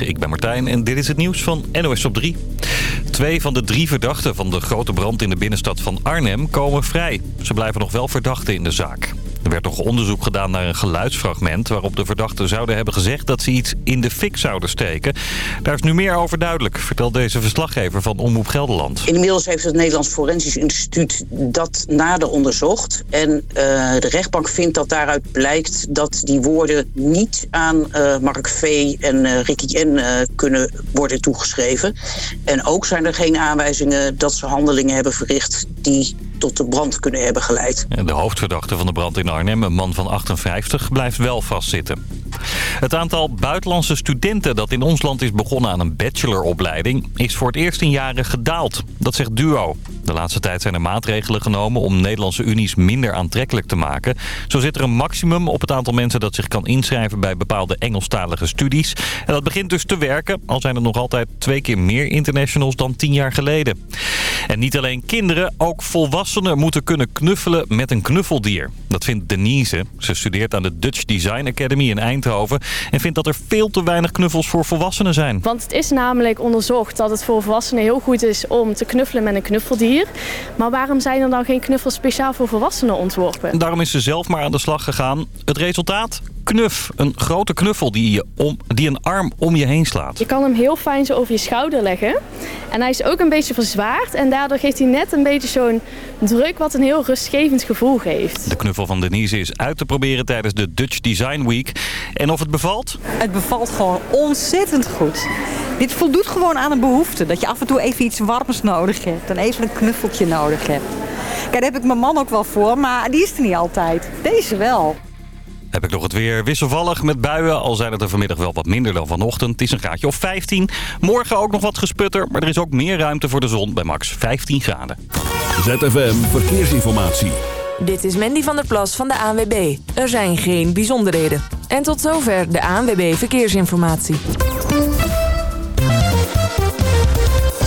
Ik ben Martijn en dit is het nieuws van NOS op 3. Twee van de drie verdachten van de grote brand in de binnenstad van Arnhem komen vrij. Ze blijven nog wel verdachten in de zaak. Er werd nog onderzoek gedaan naar een geluidsfragment... waarop de verdachten zouden hebben gezegd dat ze iets in de fik zouden steken. Daar is nu meer over duidelijk, vertelt deze verslaggever van Omroep Gelderland. Inmiddels heeft het Nederlands Forensisch Instituut dat nader onderzocht. En uh, de rechtbank vindt dat daaruit blijkt dat die woorden niet aan uh, Mark V. en uh, Ricky N. kunnen worden toegeschreven. En ook zijn er geen aanwijzingen dat ze handelingen hebben verricht die tot de brand kunnen hebben geleid. De hoofdverdachte van de brand in Arnhem, een man van 58, blijft wel vastzitten. Het aantal buitenlandse studenten dat in ons land is begonnen aan een bacheloropleiding... is voor het eerst in jaren gedaald. Dat zegt Duo. De laatste tijd zijn er maatregelen genomen om Nederlandse unies minder aantrekkelijk te maken. Zo zit er een maximum op het aantal mensen dat zich kan inschrijven bij bepaalde Engelstalige studies. En dat begint dus te werken, al zijn er nog altijd twee keer meer internationals dan tien jaar geleden. En niet alleen kinderen, ook volwassenen moeten kunnen knuffelen met een knuffeldier. Dat vindt Denise. Ze studeert aan de Dutch Design Academy in Eindhoven en vindt dat er veel te weinig knuffels voor volwassenen zijn. Want het is namelijk onderzocht dat het voor volwassenen heel goed is om te knuffelen met een knuffeldier. Maar waarom zijn er dan geen knuffels speciaal voor volwassenen ontworpen? Daarom is ze zelf maar aan de slag gegaan. Het resultaat? Knuf. Een grote knuffel die, je om, die een arm om je heen slaat. Je kan hem heel fijn zo over je schouder leggen. En hij is ook een beetje verzwaard. En daardoor geeft hij net een beetje zo'n druk wat een heel rustgevend gevoel geeft. De knuffel van Denise is uit te proberen tijdens de Dutch Design Week. En of het bevalt? Het bevalt gewoon ontzettend goed. Dit voldoet gewoon aan een behoefte. Dat je af en toe even iets warms nodig hebt. En even een knuffeltje nodig hebt. Kijk, daar heb ik mijn man ook wel voor. Maar die is er niet altijd. Deze wel. Heb ik nog het weer wisselvallig met buien. Al zijn het er vanmiddag wel wat minder dan vanochtend. Het is een graadje of 15. Morgen ook nog wat gesputter. Maar er is ook meer ruimte voor de zon bij max 15 graden. ZFM Verkeersinformatie. Dit is Mandy van der Plas van de ANWB. Er zijn geen bijzonderheden. En tot zover de ANWB Verkeersinformatie.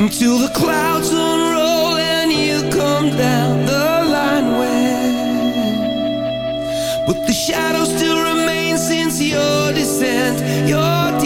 until the clouds unroll and you come down the line where but the shadow still remains since your descent. Your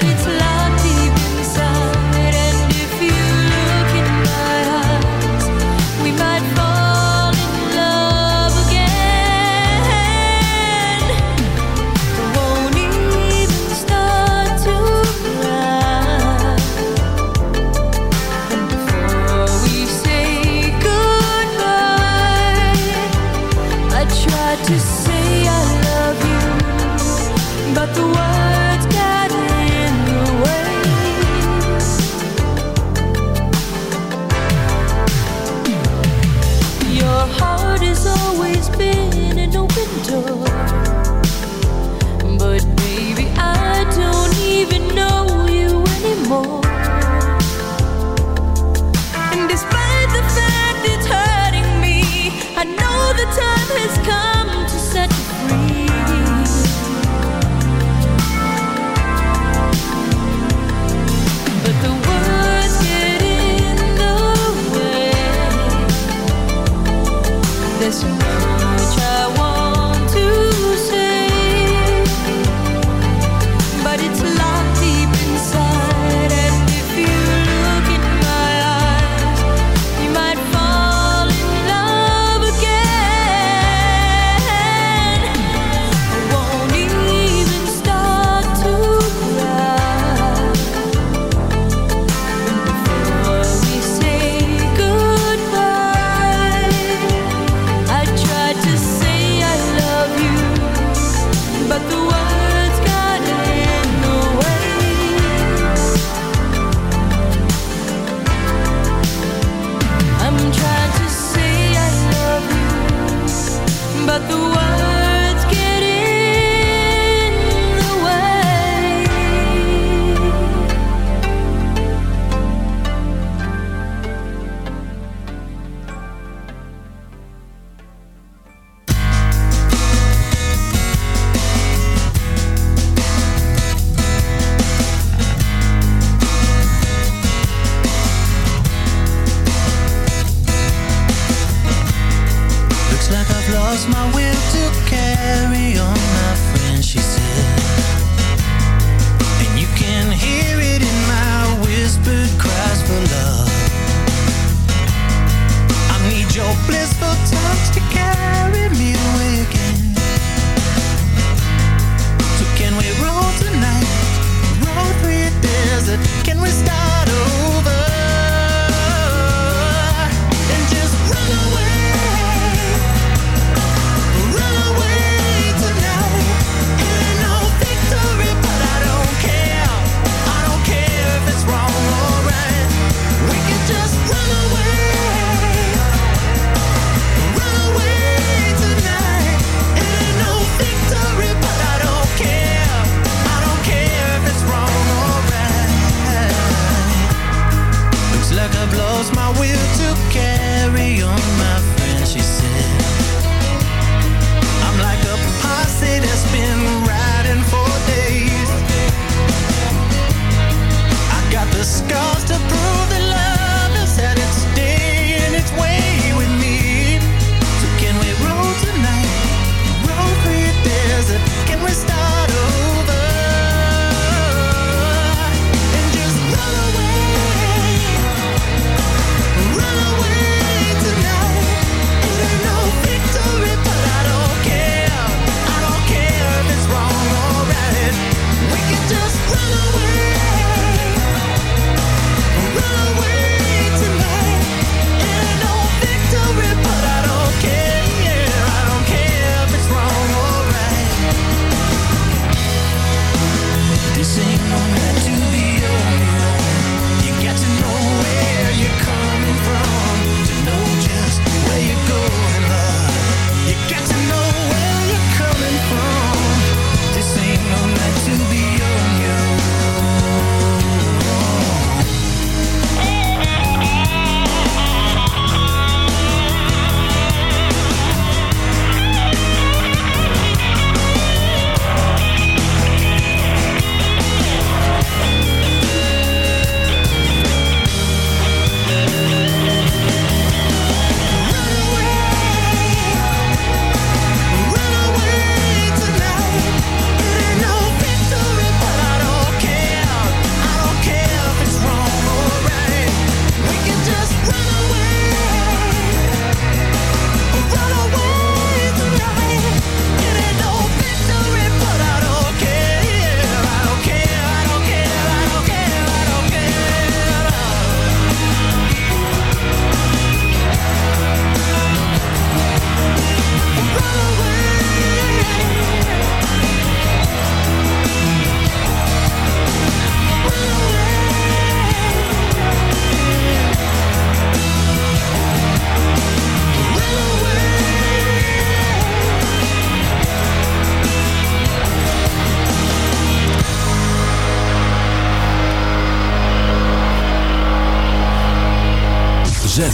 but it's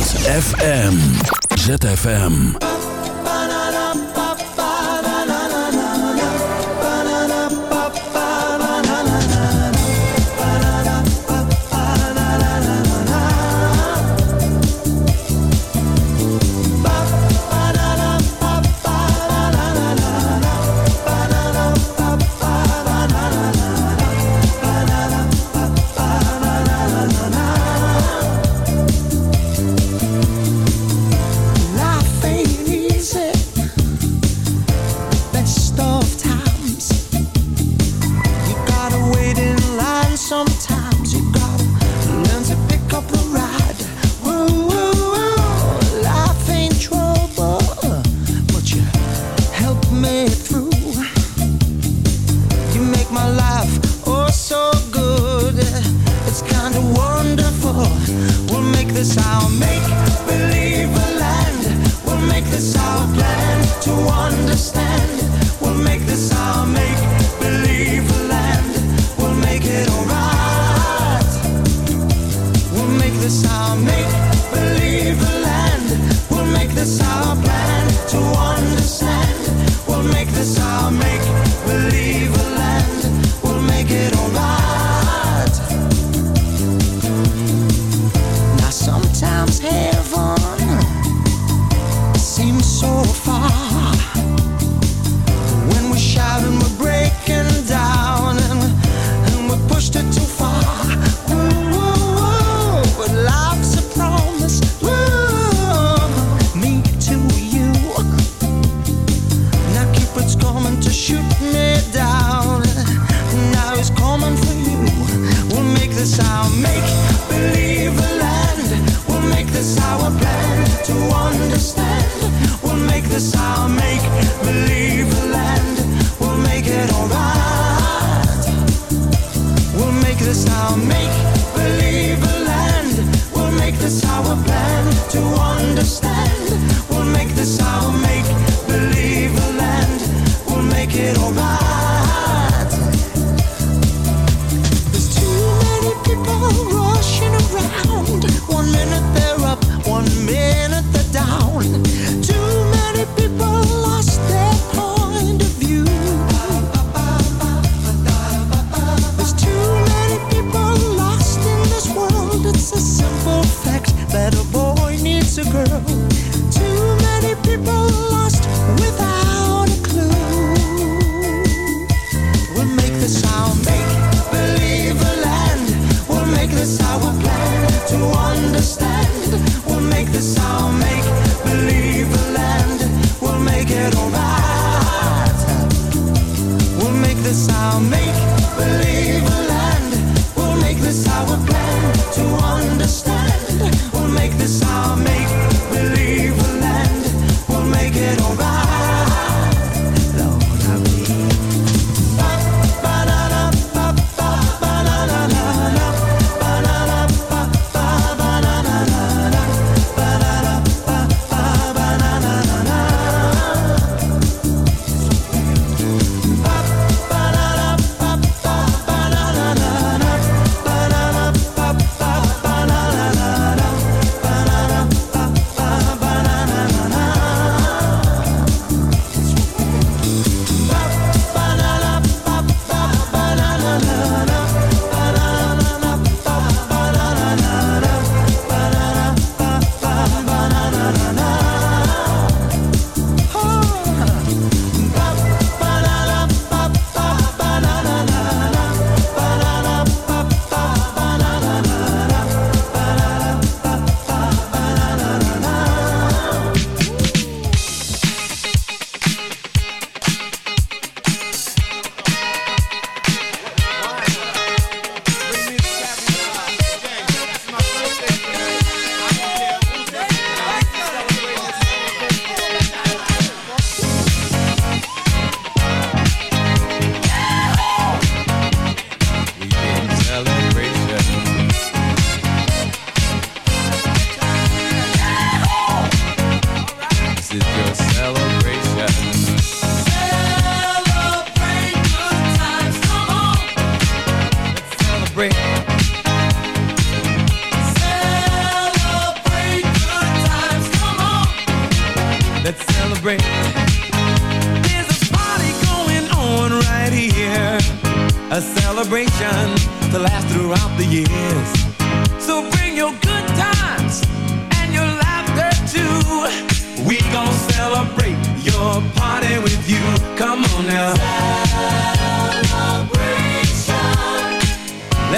ZFM. ZFM.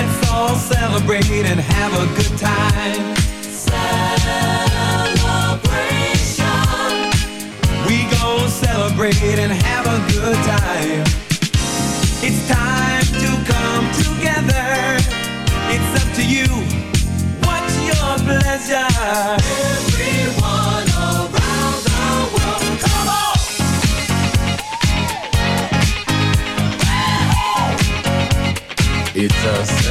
Let's all celebrate and have a good time. Celebration. We gon' celebrate and have a good time. It's time to come together. It's up to you. What's your pleasure?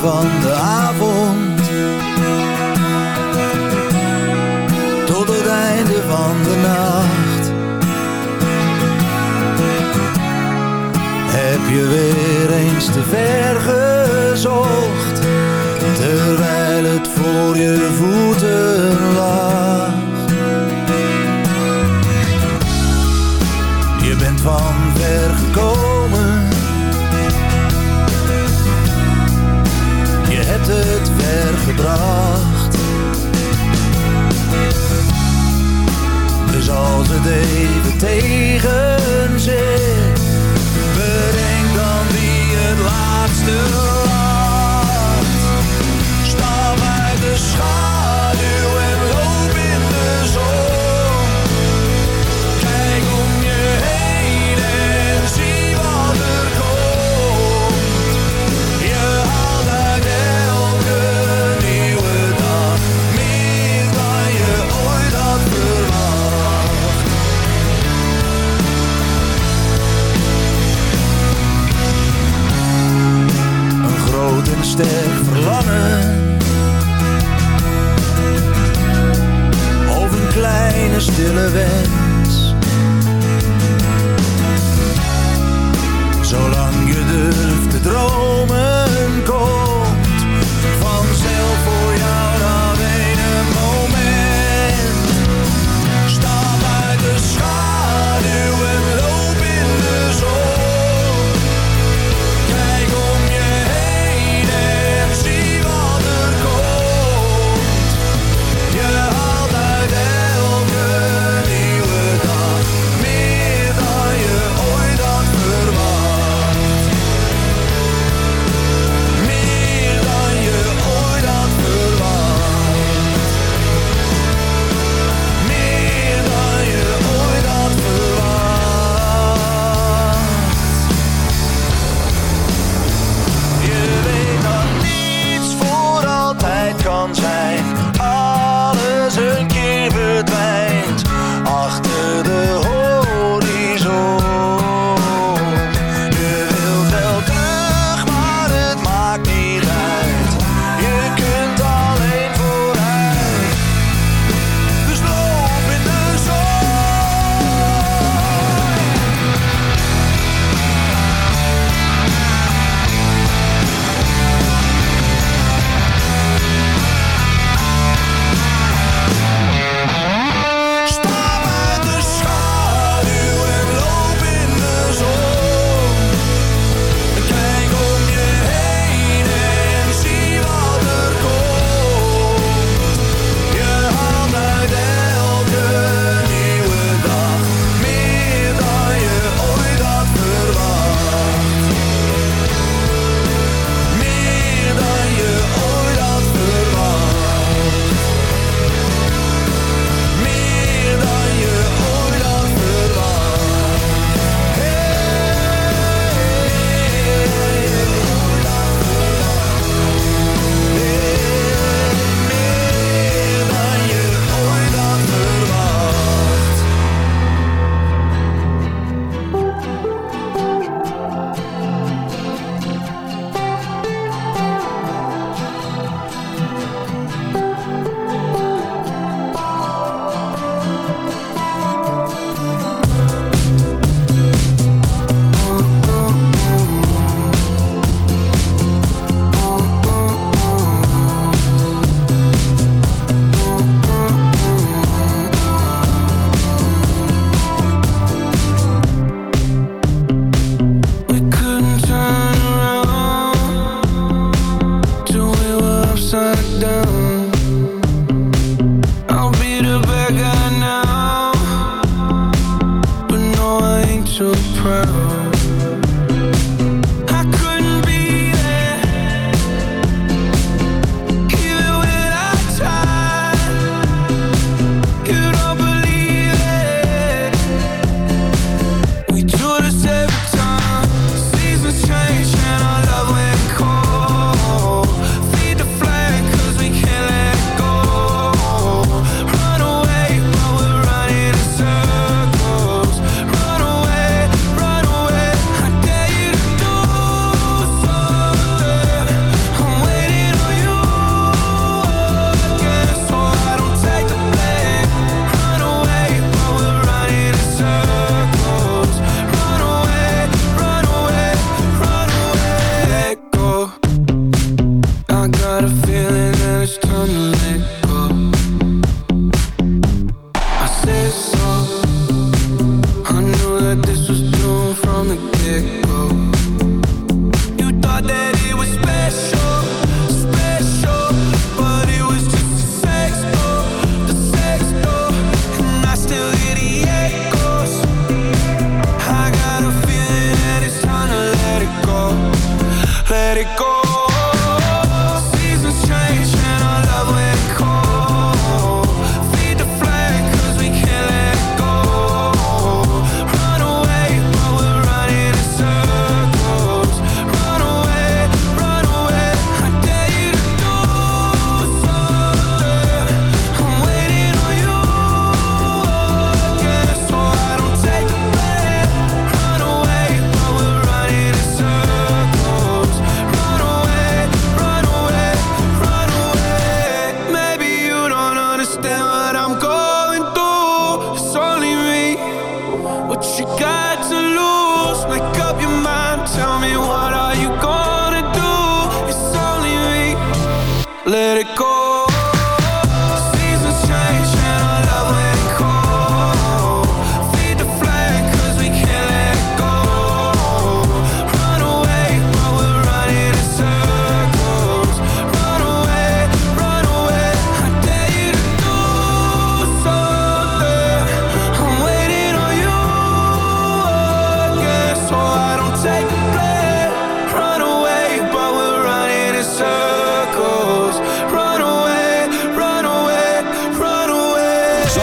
Van de avond. Tot het einde van de nacht. Heb je weer eens te ver tegen verlangen. Of een kleine stille wens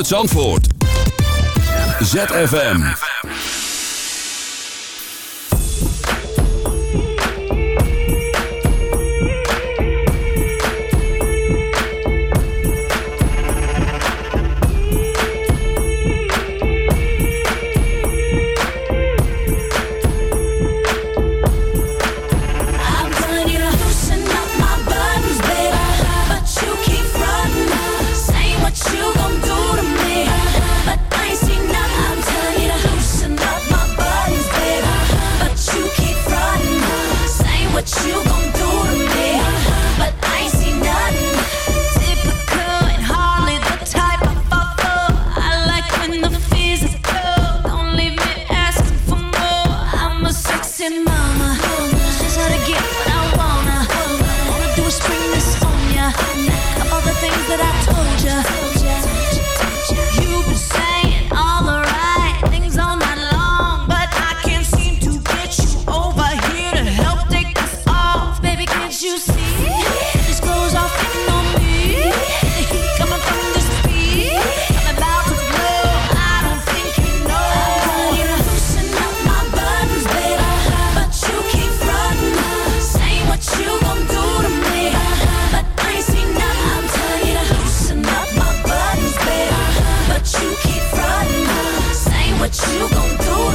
Vanuit Zandvoort. ZFM. don't do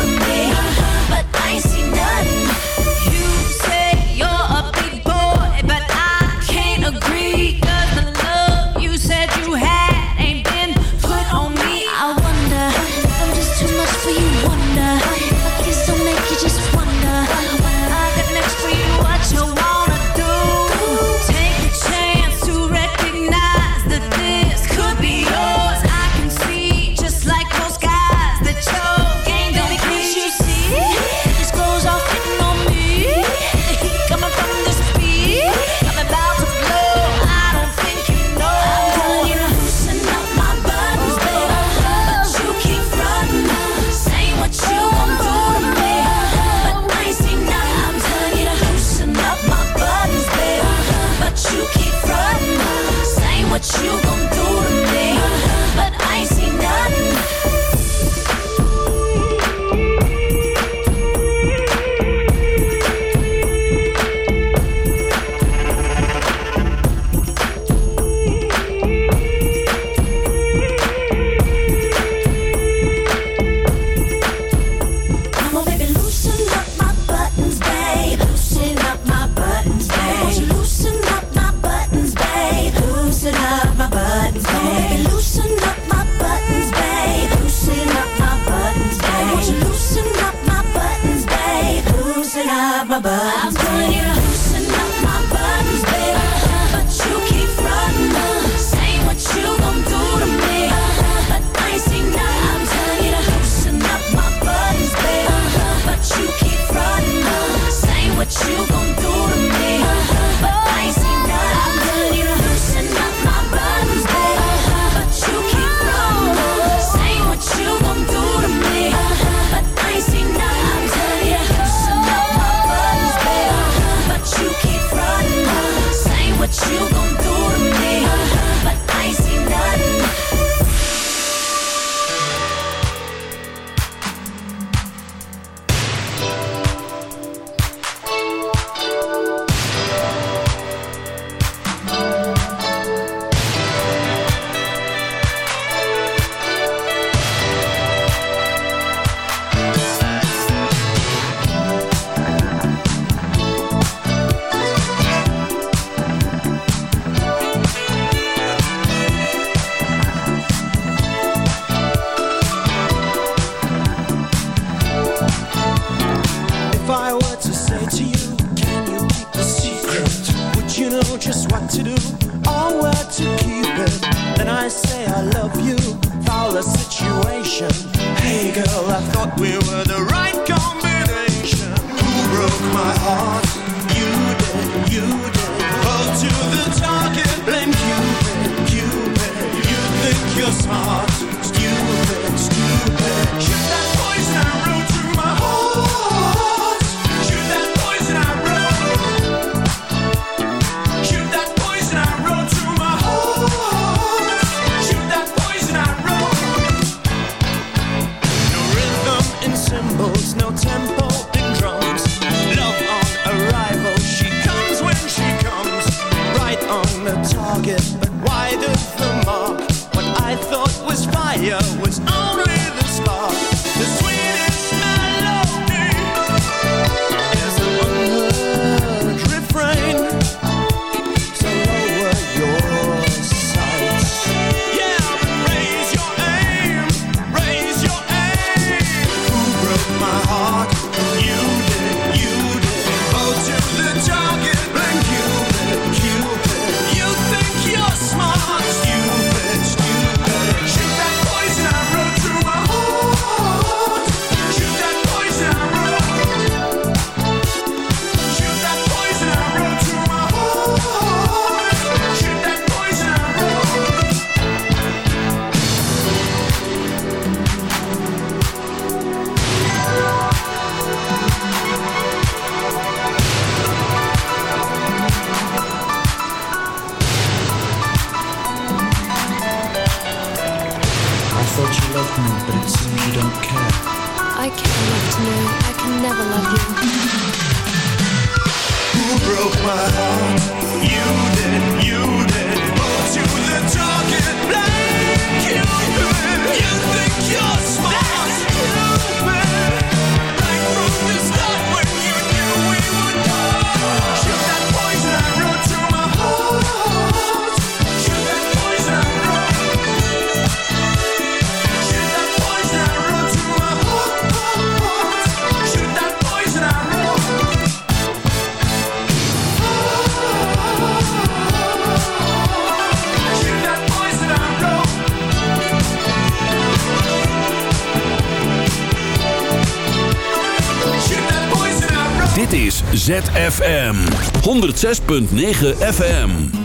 ZFM 106.9 FM.